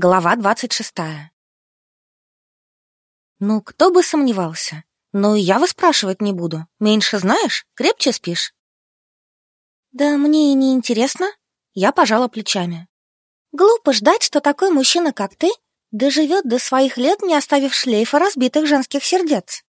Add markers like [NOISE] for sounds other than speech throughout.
Глава двадцать шестая. Ну, кто бы сомневался. Ну, я вас спрашивать не буду. Меньше знаешь, крепче спишь. Да мне и не интересно. Я пожала плечами. Глупо ждать, что такой мужчина, как ты, доживет до своих лет, не оставив шлейфа разбитых женских сердец.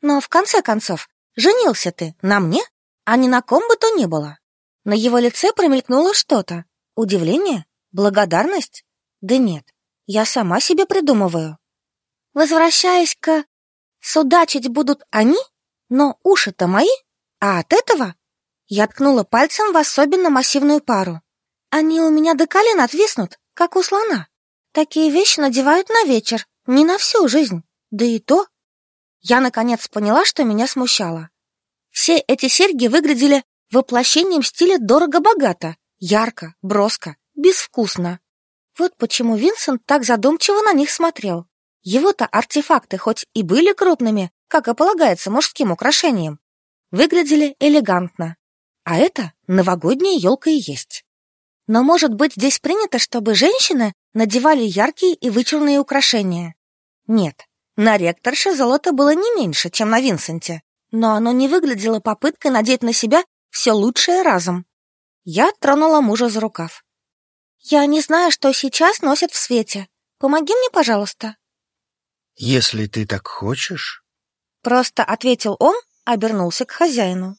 Но в конце концов, женился ты на мне, а не на ком бы то ни было. На его лице промелькнуло что-то. Удивление? Благодарность? Да нет, я сама себе придумываю. Возвращаясь к... Судачить будут они, но уши-то мои, а от этого... Я ткнула пальцем в особенно массивную пару. Они у меня до колен отвиснут, как у слона. Такие вещи надевают на вечер, не на всю жизнь. Да и то. Я, наконец, поняла, что меня смущало. Все эти серьги выглядели воплощением стиля дорого-богато, ярко, броско, безвкусно. Вот почему Винсент так задумчиво на них смотрел. Его-то артефакты хоть и были крупными, как и полагается мужским украшением, выглядели элегантно. А это новогодняя елка и есть. Но, может быть, здесь принято, чтобы женщины надевали яркие и вычурные украшения? Нет, на ректорше золото было не меньше, чем на Винсенте, но оно не выглядело попыткой надеть на себя все лучшее разом. Я тронула мужа за рукав. «Я не знаю, что сейчас носят в свете. Помоги мне, пожалуйста». «Если ты так хочешь...» Просто ответил он, обернулся к хозяину.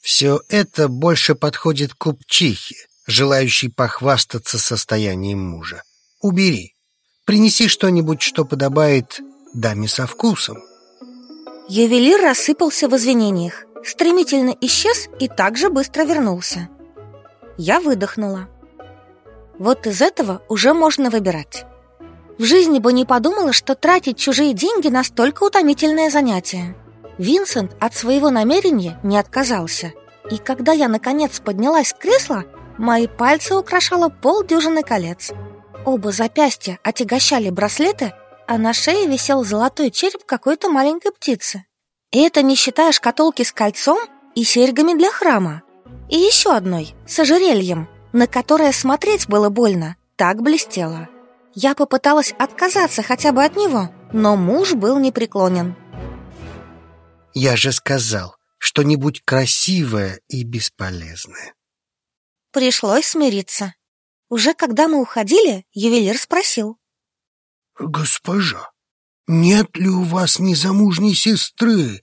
«Все это больше подходит купчихе, желающей похвастаться состоянием мужа. Убери. Принеси что-нибудь, что подобает даме со вкусом». Ювелир рассыпался в извинениях, стремительно исчез и также быстро вернулся. Я выдохнула. Вот из этого уже можно выбирать. В жизни бы не подумала, что тратить чужие деньги настолько утомительное занятие. Винсент от своего намерения не отказался. И когда я, наконец, поднялась с кресла, мои пальцы украшало полдюжины колец. Оба запястья отягощали браслеты, а на шее висел золотой череп какой-то маленькой птицы. И это не считая шкатулки с кольцом и серьгами для храма. И еще одной, с ожерельем, на которое смотреть было больно, так блестело. Я попыталась отказаться хотя бы от него, но муж был непреклонен. «Я же сказал, что-нибудь красивое и бесполезное». Пришлось смириться. Уже когда мы уходили, ювелир спросил. «Госпожа, нет ли у вас незамужней сестры?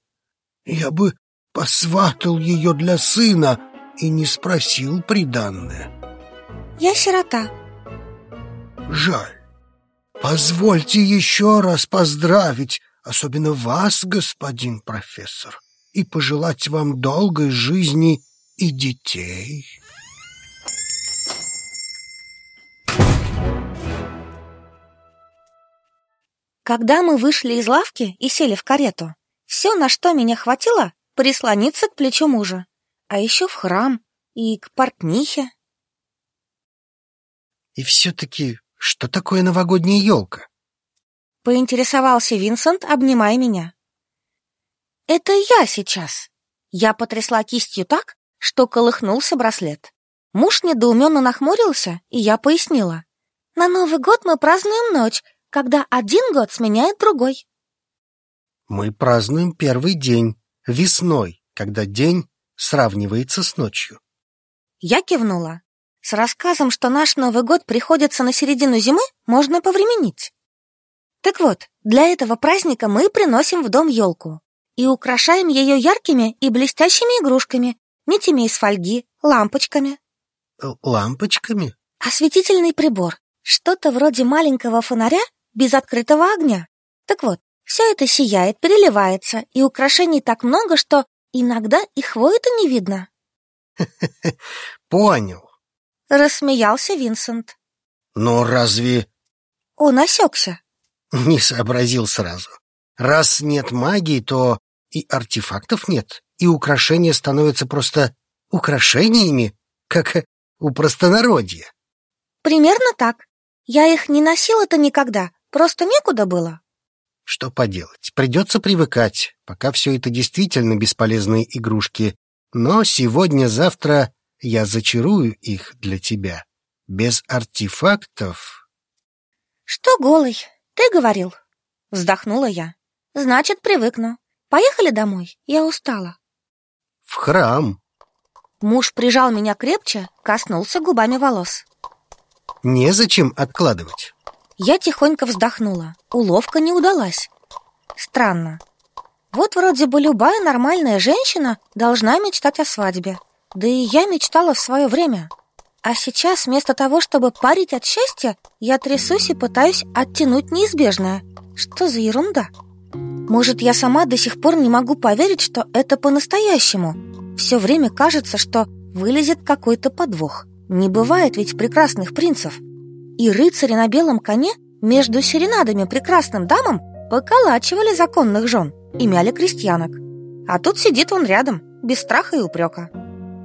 Я бы посватал ее для сына и не спросил приданное». Я сирота. Жаль. Позвольте еще раз поздравить, особенно вас, господин профессор, и пожелать вам долгой жизни и детей. Когда мы вышли из лавки и сели в карету, все, на что меня хватило, прислониться к плечу мужа, а еще в храм и к портнихе. И все-таки, что такое новогодняя елка? Поинтересовался Винсент, обнимая меня. Это я сейчас. Я потрясла кистью так, что колыхнулся браслет. Муж недоуменно нахмурился, и я пояснила. На Новый год мы празднуем ночь, когда один год сменяет другой. Мы празднуем первый день, весной, когда день сравнивается с ночью. Я кивнула. С рассказом, что наш Новый год приходится на середину зимы, можно повременить. Так вот, для этого праздника мы приносим в дом елку и украшаем ее яркими и блестящими игрушками, нитями из фольги, лампочками. Лампочками? Осветительный прибор. Что-то вроде маленького фонаря без открытого огня. Так вот, все это сияет, переливается, и украшений так много, что иногда и хвою-то не видно. [LAUGHS] Понял. Рассмеялся Винсент. Но разве... Он осекся. [LAUGHS] Не сообразил сразу. Раз нет магии, то и артефактов нет, и украшения становятся просто украшениями, как у простонародья. Примерно так. Я их не носила-то никогда, просто некуда было. Что поделать, придется привыкать, пока все это действительно бесполезные игрушки. Но сегодня-завтра я зачарую их для тебя, Без артефактов? Что голый? Ты говорил. Вздохнула я. Значит, привыкну. Поехали домой. Я устала. В храм. Муж прижал меня крепче, коснулся губами волос. Незачем откладывать. Я тихонько вздохнула. Уловка не удалась. Странно. Вот вроде бы любая нормальная женщина должна мечтать о свадьбе. Да и я мечтала в свое время. А сейчас вместо того, чтобы парить от счастья, я трясусь и пытаюсь оттянуть неизбежное. Что за ерунда? Может, я сама до сих пор не могу поверить, что это по-настоящему. Все время кажется, что вылезет какой-то подвох. Не бывает ведь прекрасных принцев. И рыцари на белом коне между серенадами прекрасным дамам поколачивали законных жен и мяли крестьянок. А тут сидит он рядом, без страха и упрека.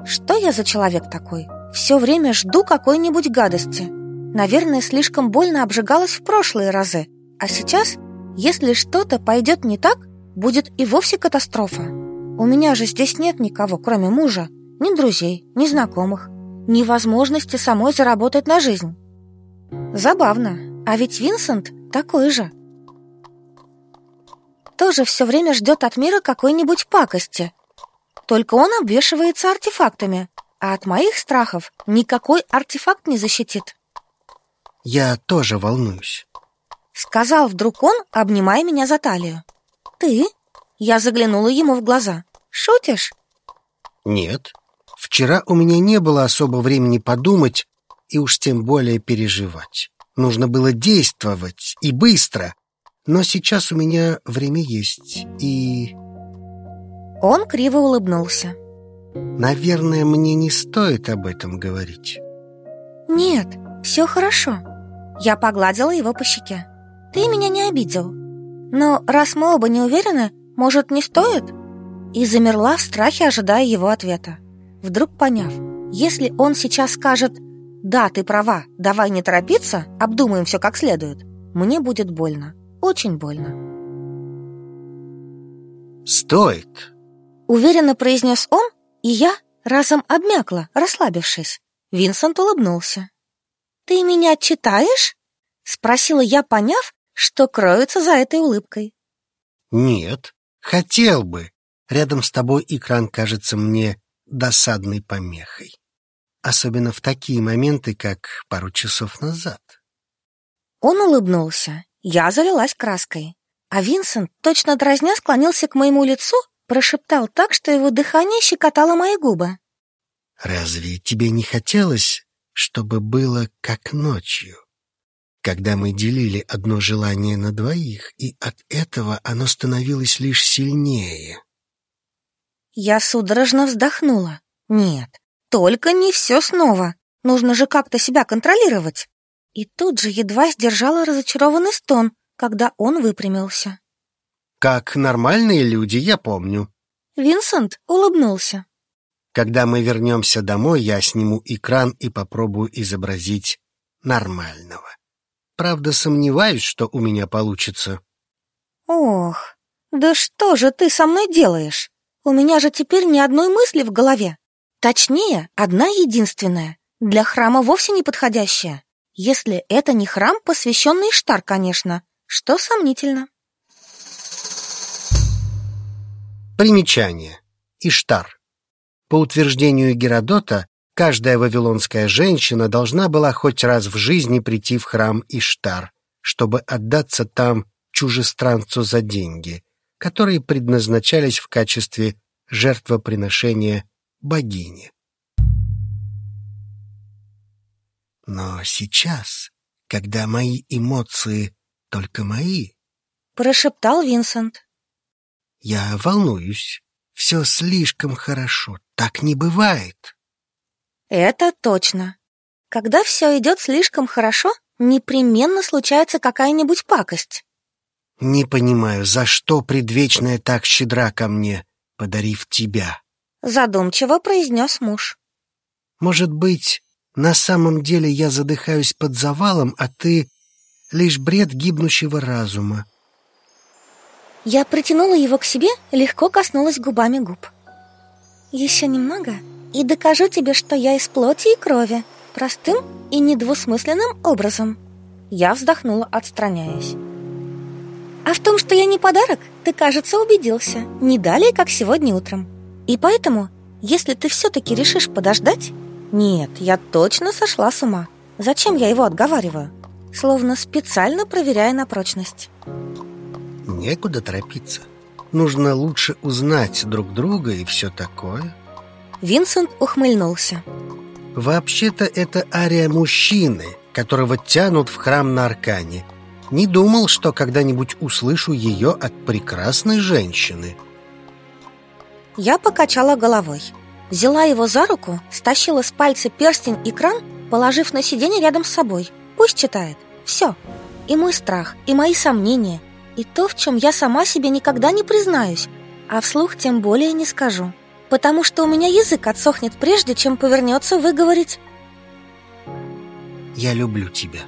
Что я за человек такой? Все время жду какой-нибудь гадости. Наверное, слишком больно обжигалась в прошлые разы. А сейчас, если что-то пойдет не так, будет и вовсе катастрофа. У меня же здесь нет никого, кроме мужа, ни друзей, ни знакомых, ни возможности самой заработать на жизнь. Забавно, а ведь Винсент такой же тоже все время ждет от мира какой-нибудь пакости. Только он обвешивается артефактами, а от моих страхов никакой артефакт не защитит. Я тоже волнуюсь. Сказал вдруг он, обнимая меня за талию. Ты? Я заглянула ему в глаза. Шутишь? Нет. Вчера у меня не было особо времени подумать и уж тем более переживать. Нужно было действовать и быстро, но сейчас у меня время есть, и... Он криво улыбнулся. Наверное, мне не стоит об этом говорить. Нет, все хорошо. Я погладила его по щеке. Ты меня не обидел. Но раз мы оба не уверены, может, не стоит? И замерла в страхе, ожидая его ответа. Вдруг поняв, если он сейчас скажет «Да, ты права, давай не торопиться, обдумаем все как следует», мне будет больно. Очень больно. «Стоит!» Уверенно произнес он, и я разом обмякла, расслабившись. Винсент улыбнулся. «Ты меня читаешь?» Спросила я, поняв, что кроется за этой улыбкой. «Нет, хотел бы. Рядом с тобой экран кажется мне досадной помехой. Особенно в такие моменты, как пару часов назад». Он улыбнулся, я залилась краской, а Винсент, точно дразня, склонился к моему лицу, прошептал так, что его дыхание щекотало мои губы. «Разве тебе не хотелось, чтобы было как ночью?» когда мы делили одно желание на двоих, и от этого оно становилось лишь сильнее. Я судорожно вздохнула. Нет, только не все снова. Нужно же как-то себя контролировать. И тут же едва сдержала разочарованный стон, когда он выпрямился. «Как нормальные люди, я помню». Винсент улыбнулся. «Когда мы вернемся домой, я сниму экран и попробую изобразить нормального. Правда, сомневаюсь, что у меня получится». «Ох, да что же ты со мной делаешь? У меня же теперь ни одной мысли в голове. Точнее, одна единственная, для храма вовсе не подходящая. Если это не храм, посвященный Иштар, конечно, что сомнительно. Примечание. Иштар. По утверждению Геродота, каждая вавилонская женщина должна была хоть раз в жизни прийти в храм Иштар, чтобы отдаться там чужестранцу за деньги, которые предназначались в качестве жертвоприношения богине. Но сейчас, когда мои эмоции только мои, прошептал Винсент. Я волнуюсь. Все слишком хорошо. Так не бывает. Это точно. Когда все идет слишком хорошо, непременно случается какая-нибудь пакость. Не понимаю, за что предвечная так щедра ко мне, подарив тебя. Задумчиво произнес муж. Может быть, на самом деле я задыхаюсь под завалом, а ты — лишь бред гибнущего разума. Я притянула его к себе, легко коснулась губами губ. Еще немного, и докажу тебе, что я из плоти и крови, простым и недвусмысленным образом. Я вздохнула, отстраняясь. А в том, что я не подарок, ты, кажется, убедился. Не далее, как сегодня утром. И поэтому, если ты все-таки решишь подождать... Нет, я точно сошла с ума. Зачем я его отговариваю? Словно специально проверяя на прочность. Некуда торопиться. Нужно лучше узнать друг друга и все такое. Винсент ухмыльнулся. Вообще-то это ария мужчины, которого тянут в храм на Аркане. Не думал, что когда-нибудь услышу ее от прекрасной женщины. Я покачала головой. Взяла его за руку, стащила с пальца перстень и кран, положив на сиденье рядом с собой. Пусть читает. Все. И мой страх, и мои сомнения, и то, в чем я сама себе никогда не признаюсь, а вслух тем более не скажу. Потому что у меня язык отсохнет прежде, чем повернется выговорить «Я люблю тебя».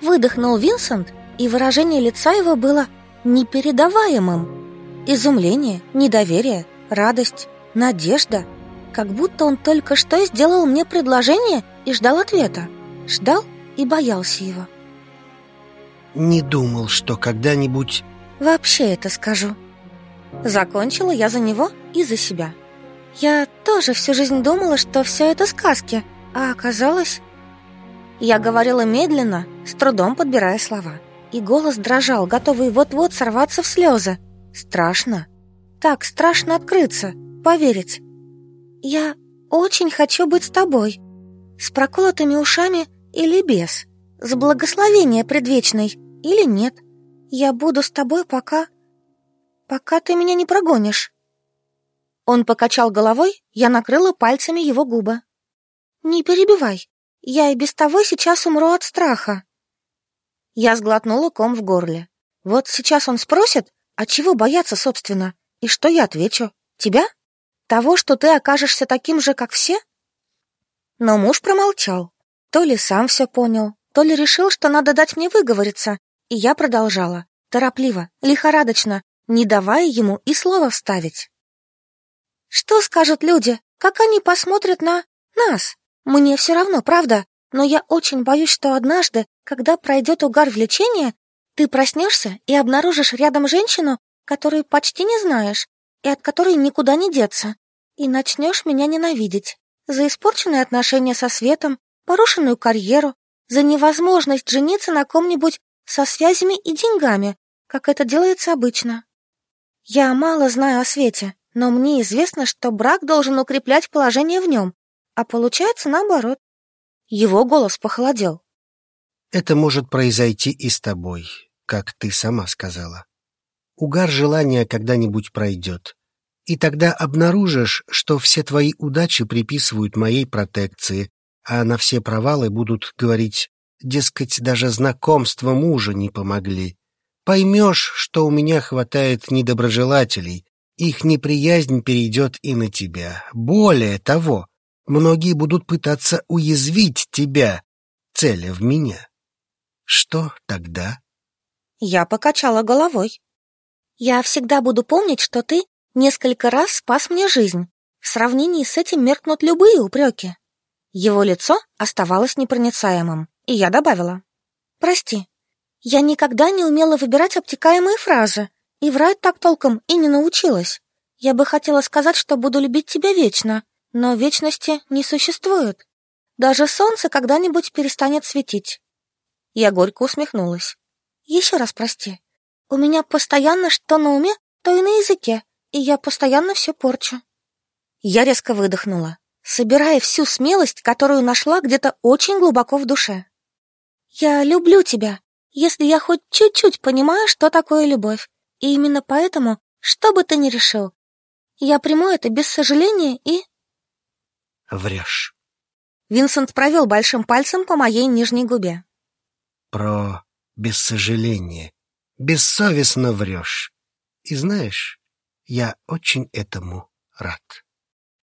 Выдохнул Винсент, и выражение лица его было непередаваемым. Изумление, недоверие, радость, надежда. Как будто он только что сделал мне предложение и ждал ответа. Ждал и боялся его. Не думал, что когда-нибудь... Вообще это скажу. Закончила я за него и за себя. Я тоже всю жизнь думала, что все это сказки, а оказалось... Я говорила медленно, с трудом подбирая слова. И голос дрожал, готовый вот-вот сорваться в слезы. Страшно. Так страшно открыться, поверить. Я очень хочу быть с тобой. С проколотыми ушами или без. С благословения предвечной или нет. Я буду с тобой пока... Пока ты меня не прогонишь. Он покачал головой, я накрыла пальцами его губы. Не перебивай. Я и без того сейчас умру от страха. Я сглотнула ком в горле. Вот сейчас он спросит, а чего бояться, собственно? И что я отвечу? Тебя? Того, что ты окажешься таким же, как все? Но муж промолчал. То ли сам все понял, то ли решил, что надо дать мне выговориться, и я продолжала, торопливо, лихорадочно, не давая ему и слова вставить. Что скажут люди? Как они посмотрят на нас? Мне все равно, правда, но я очень боюсь, что однажды, когда пройдет угар влечения, ты проснешься и обнаружишь рядом женщину, которую почти не знаешь и от которой никуда не деться, и начнешь меня ненавидеть за испорченные отношения со Светом, порушенную карьеру, за невозможность жениться на ком-нибудь со связями и деньгами, как это делается обычно. Я мало знаю о Свете, но мне известно, что брак должен укреплять положение в нем, а получается наоборот. Его голос похолодел. Это может произойти и с тобой, как ты сама сказала. Угар желания когда-нибудь пройдет. И тогда обнаружишь, что все твои удачи приписывают моей протекции, а на все провалы будут говорить Дескать, даже знакомства мужа не помогли. Поймешь, что у меня хватает недоброжелателей, их неприязнь перейдет и на тебя. Более того, многие будут пытаться уязвить тебя, целя в меня. Что тогда? Я покачала головой. Я всегда буду помнить, что ты несколько раз спас мне жизнь. В сравнении с этим меркнут любые упреки. Его лицо оставалось непроницаемым. И я добавила. «Прости, я никогда не умела выбирать обтекаемые фразы, и врать так толком и не научилась. Я бы хотела сказать, что буду любить тебя вечно, но вечности не существует. Даже солнце когда-нибудь перестанет светить». Я горько усмехнулась. «Еще раз прости. У меня постоянно что на уме, то и на языке, и я постоянно все порчу». Я резко выдохнула, собирая всю смелость, которую нашла где-то очень глубоко в душе. Я люблю тебя, если я хоть чуть-чуть понимаю, что такое любовь. И именно поэтому, что бы ты ни решил, я приму это без сожаления и... Врешь. Винсент провел большим пальцем по моей нижней губе. Про без сожаления. Бессовестно врешь. И знаешь, я очень этому рад.